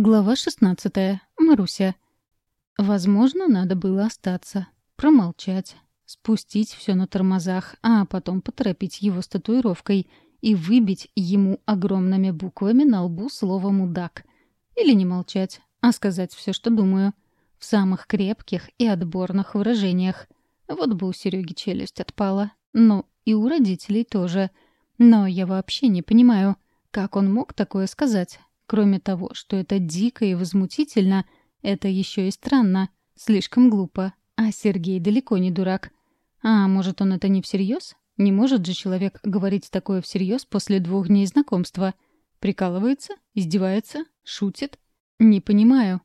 Глава 16. Маруся. Возможно, надо было остаться, промолчать, спустить все на тормозах, а потом поторопить его с татуировкой и выбить ему огромными буквами на лбу слово «мудак». Или не молчать, а сказать все, что думаю. В самых крепких и отборных выражениях. Вот бы у Сереги челюсть отпала. Ну, и у родителей тоже. Но я вообще не понимаю, как он мог такое сказать. Кроме того, что это дико и возмутительно, это еще и странно, слишком глупо. А Сергей далеко не дурак. А может, он это не всерьез? Не может же человек говорить такое всерьез после двух дней знакомства? Прикалывается? Издевается? Шутит? Не понимаю.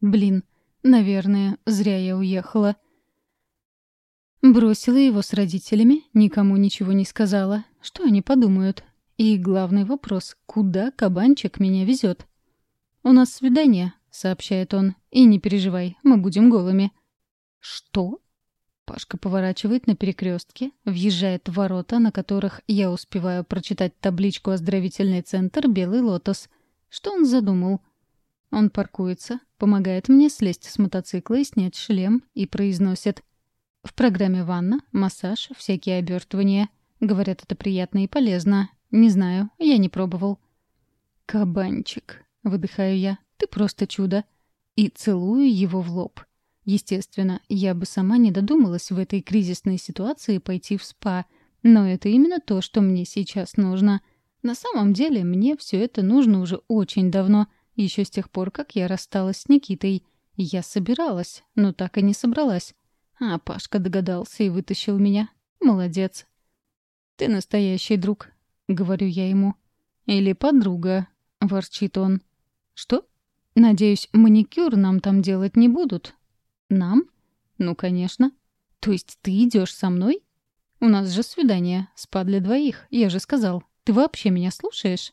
Блин, наверное, зря я уехала. Бросила его с родителями, никому ничего не сказала. Что они подумают? И главный вопрос — куда кабанчик меня везет? «У нас свидание», — сообщает он. «И не переживай, мы будем голыми». «Что?» Пашка поворачивает на перекрестке, въезжает в ворота, на которых я успеваю прочитать табличку «Оздоровительный центр Белый лотос». Что он задумал? Он паркуется, помогает мне слезть с мотоцикла и снять шлем, и произносит. «В программе ванна, массаж, всякие обертывания. Говорят, это приятно и полезно. Не знаю, я не пробовал. «Кабанчик», — выдыхаю я, — «ты просто чудо». И целую его в лоб. Естественно, я бы сама не додумалась в этой кризисной ситуации пойти в спа, но это именно то, что мне сейчас нужно. На самом деле, мне все это нужно уже очень давно, еще с тех пор, как я рассталась с Никитой. Я собиралась, но так и не собралась. А Пашка догадался и вытащил меня. Молодец. «Ты настоящий друг», говорю я ему. «Или подруга», — ворчит он. «Что? Надеюсь, маникюр нам там делать не будут?» «Нам? Ну, конечно. То есть ты идешь со мной?» «У нас же свидание. Спа для двоих. Я же сказал. Ты вообще меня слушаешь?»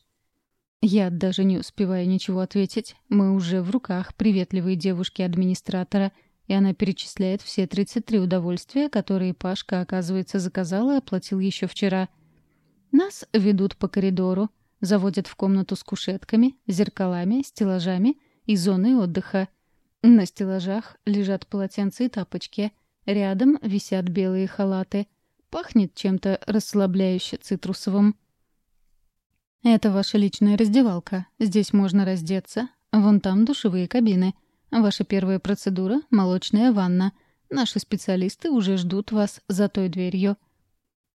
Я даже не успеваю ничего ответить. Мы уже в руках приветливой девушки-администратора, и она перечисляет все 33 удовольствия, которые Пашка, оказывается, заказал и оплатил еще вчера — нас ведут по коридору, заводят в комнату с кушетками, зеркалами, стеллажами и зоной отдыха. На стеллажах лежат полотенца и тапочки. Рядом висят белые халаты. Пахнет чем-то расслабляюще цитрусовым. Это ваша личная раздевалка. Здесь можно раздеться. Вон там душевые кабины. Ваша первая процедура — молочная ванна. Наши специалисты уже ждут вас за той дверью.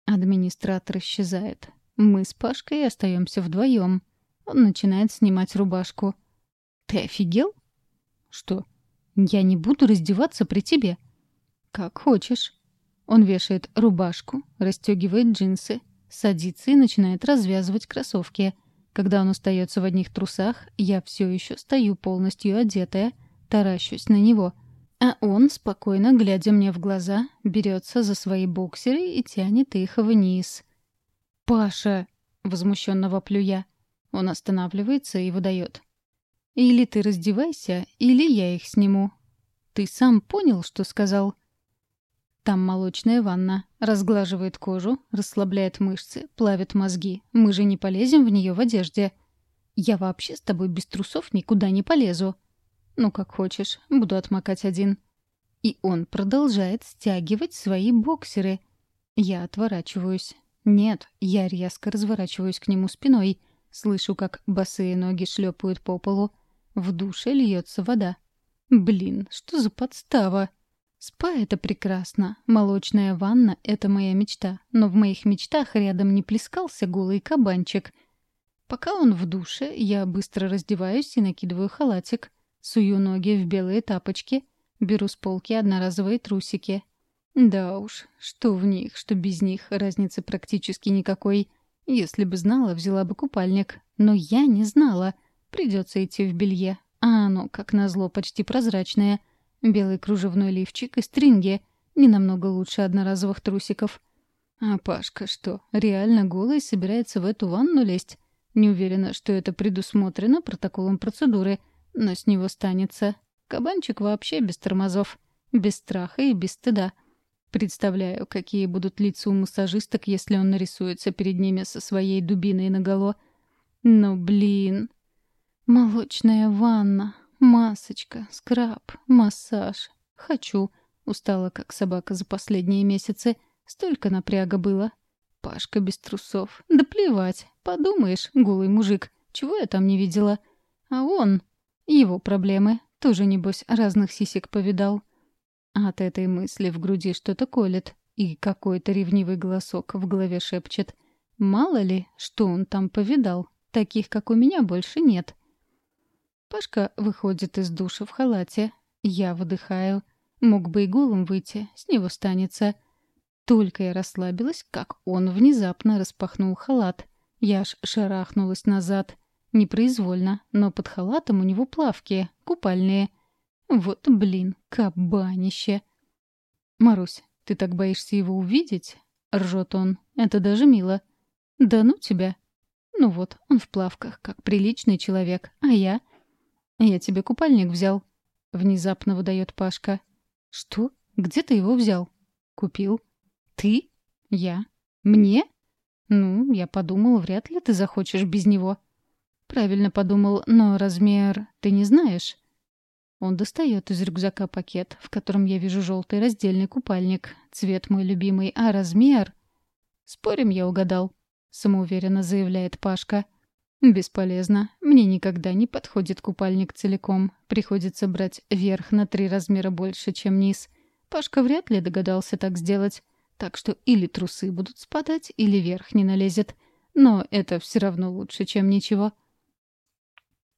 Администратор исчезает. Мы с Пашкой остаемся вдвоем. Он начинает снимать рубашку. «Ты офигел?» «Что?» «Я не буду раздеваться при тебе». «Как хочешь». Он вешает рубашку, расстегивает джинсы, садится и начинает развязывать кроссовки. Когда он остается в одних трусах, я все еще стою полностью одетая, таращусь на него — а он, спокойно глядя мне в глаза, берется за свои боксеры и тянет их вниз. «Паша!» — возмущенно воплю я. Он останавливается и выдает. «Или ты раздевайся, или я их сниму. Ты сам понял, что сказал?» Там молочная ванна. Разглаживает кожу, расслабляет мышцы, плавит мозги. Мы же не полезем в нее в одежде. Я вообще с тобой без трусов никуда не полезу. «Ну, как хочешь, буду отмокать один». И он продолжает стягивать свои боксеры. Я отворачиваюсь. Нет, я резко разворачиваюсь к нему спиной. Слышу, как босые ноги шлепают по полу. В душе льется вода. Блин, что за подстава? Спа — это прекрасно. Молочная ванна — это моя мечта. Но в моих мечтах рядом не плескался голый кабанчик. Пока он в душе, я быстро раздеваюсь и накидываю халатик. Сую ноги в белые тапочки, беру с полки одноразовые трусики. Да уж, что в них, что без них, разницы практически никакой. Если бы знала, взяла бы купальник. Но я не знала. Придется идти в белье. А оно, как назло, почти прозрачное. Белый кружевной лифчик и стринги. Не намного лучше одноразовых трусиков. А Пашка что, реально голый собирается в эту ванну лезть? Не уверена, что это предусмотрено протоколом процедуры — но с него станется. Кабанчик вообще без тормозов, без страха и без стыда. Представляю, какие будут лица у массажисток, если он нарисуется перед ними со своей дубиной наголо. Но, блин... Молочная ванна, масочка, скраб, массаж. Хочу. Устала, как собака за последние месяцы. Столько напряга было. Пашка без трусов. Да плевать. Подумаешь, голый мужик. Чего я там не видела? А его проблемы. Тоже, небось, разных сисек повидал. От этой мысли в груди что-то колет. И какой-то ревнивый голосок в голове шепчет. Мало ли, что он там повидал. Таких, как у меня, больше нет. Пашка выходит из душа в халате. Я выдыхаю. Мог бы и голым выйти, с него станется. Только я расслабилась, как он внезапно распахнул халат. Я аж шарахнулась назад — непроизвольно, но под халатом у него плавки, купальные. Вот, блин, кабанище. «Марусь, ты так боишься его увидеть?» — ржет он. «Это даже мило». «Да ну тебя!» «Ну вот, он в плавках, как приличный человек. А я?» «Я тебе купальник взял». Внезапно выдает Пашка. «Что? Где ты его взял?» «Купил». «Ты?» «Я». «Мне?» «Ну, я подумал, вряд ли ты захочешь без него» правильно подумал но размер ты не знаешь?» Он достает из рюкзака пакет, в котором я вижу желтый раздельный купальник. Цвет мой любимый, а размер... «Спорим, я угадал», — самоуверенно заявляет Пашка. «Бесполезно. Мне никогда не подходит купальник целиком. Приходится брать верх на три размера больше, чем низ. Пашка вряд ли догадался так сделать. Так что или трусы будут спадать, или верх не налезет. Но это все равно лучше, чем ничего».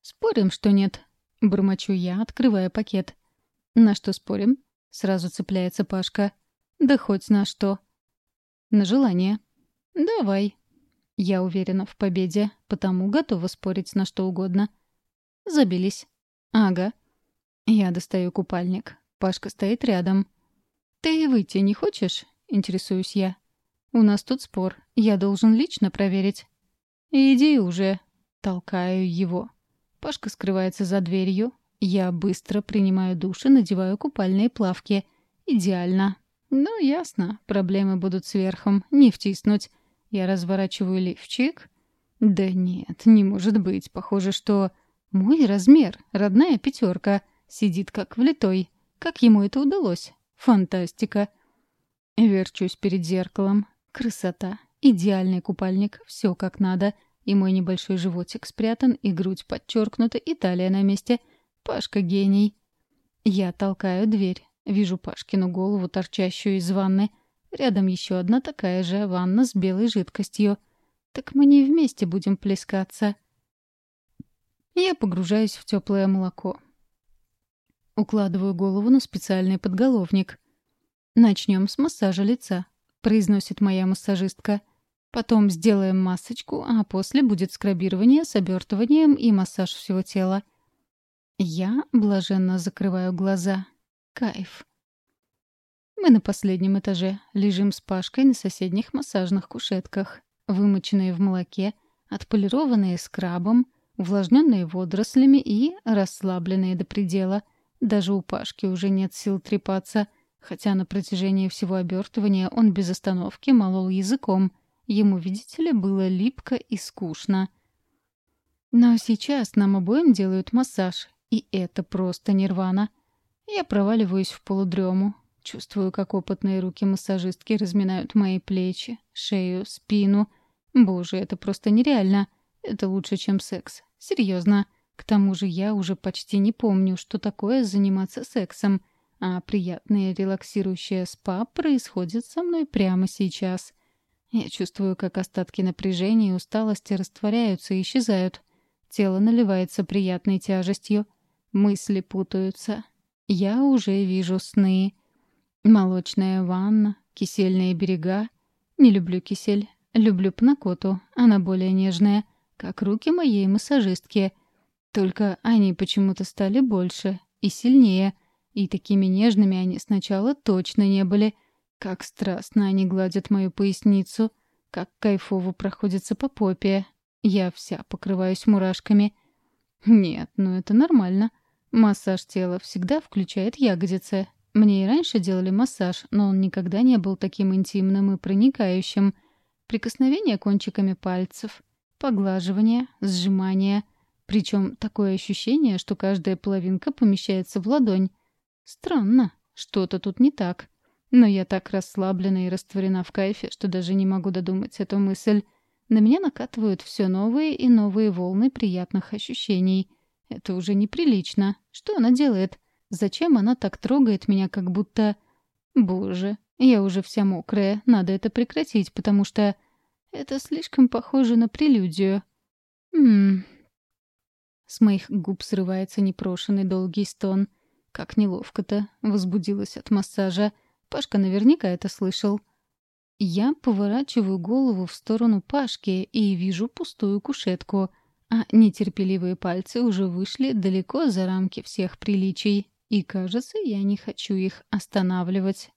«Спорим, что нет», — бормочу я, открывая пакет. «На что спорим?» — сразу цепляется Пашка. «Да хоть на что». «На желание». «Давай». Я уверена в победе, потому готова спорить на что угодно. Забились. «Ага». Я достаю купальник. Пашка стоит рядом. «Ты выйти не хочешь?» — интересуюсь я. «У нас тут спор. Я должен лично проверить». «Иди уже». Толкаю его. Пашка скрывается за дверью. Я быстро принимаю душ и надеваю купальные плавки. Идеально. Ну, ясно, проблемы будут сверхом, не втиснуть. Я разворачиваю лифчик. Да нет, не может быть. Похоже, что мой размер, родная пятерка, сидит как влитой. Как ему это удалось? Фантастика. Верчусь перед зеркалом. Красота. Идеальный купальник. Все как надо. И мой небольшой животик спрятан, и грудь подчеркнута, и талия на месте. Пашка гений. Я толкаю дверь. Вижу Пашкину голову, торчащую из ванны. Рядом еще одна такая же ванна с белой жидкостью. Так мы не вместе будем плескаться. Я погружаюсь в теплое молоко. Укладываю голову на специальный подголовник. «Начнем с массажа лица», — произносит моя массажистка. — Потом сделаем масочку, а после будет скрабирование с обертыванием и массаж всего тела. Я блаженно закрываю глаза. Кайф. Мы на последнем этаже. Лежим с Пашкой на соседних массажных кушетках. Вымоченные в молоке, отполированные скрабом, увлажненные водорослями и расслабленные до предела. Даже у Пашки уже нет сил трепаться, хотя на протяжении всего обертывания он без остановки молол языком — Ему, видите ли, было липко и скучно. Но сейчас нам обоим делают массаж, и это просто нирвана. Я проваливаюсь в полудрему, чувствую, как опытные руки массажистки разминают мои плечи, шею, спину. Боже, это просто нереально. Это лучше, чем секс. Серьезно. К тому же я уже почти не помню, что такое заниматься сексом, а приятное релаксирующее спа происходит со мной прямо сейчас. Я чувствую, как остатки напряжения и усталости растворяются и исчезают. Тело наливается приятной тяжестью. Мысли путаются. Я уже вижу сны. Молочная ванна, кисельные берега. Не люблю кисель. Люблю панакоту. Она более нежная, как руки моей массажистки. Только они почему-то стали больше и сильнее. И такими нежными они сначала точно не были. как страстно они гладят мою поясницу, как кайфово проходится по попе. Я вся покрываюсь мурашками. Нет, ну это нормально. Массаж тела всегда включает ягодицы. Мне и раньше делали массаж, но он никогда не был таким интимным и проникающим. Прикосновение кончиками пальцев, поглаживание, сжимание. Причем такое ощущение, что каждая половинка помещается в ладонь. Странно, что-то тут не так. Но я так расслаблена и растворена в кайфе, что даже не могу додумать эту мысль. На меня накатывают все новые и новые волны приятных ощущений. Это уже неприлично. Что она делает? Зачем она так трогает меня, как будто... Боже, я уже вся мокрая, надо это прекратить, потому что... Это слишком похоже на прелюдию. Ммм... С моих губ срывается непрошенный долгий стон. Как неловко-то. Возбудилась от массажа. Пашка наверняка это слышал. Я поворачиваю голову в сторону Пашки и вижу пустую кушетку, а нетерпеливые пальцы уже вышли далеко за рамки всех приличий, и, кажется, я не хочу их останавливать.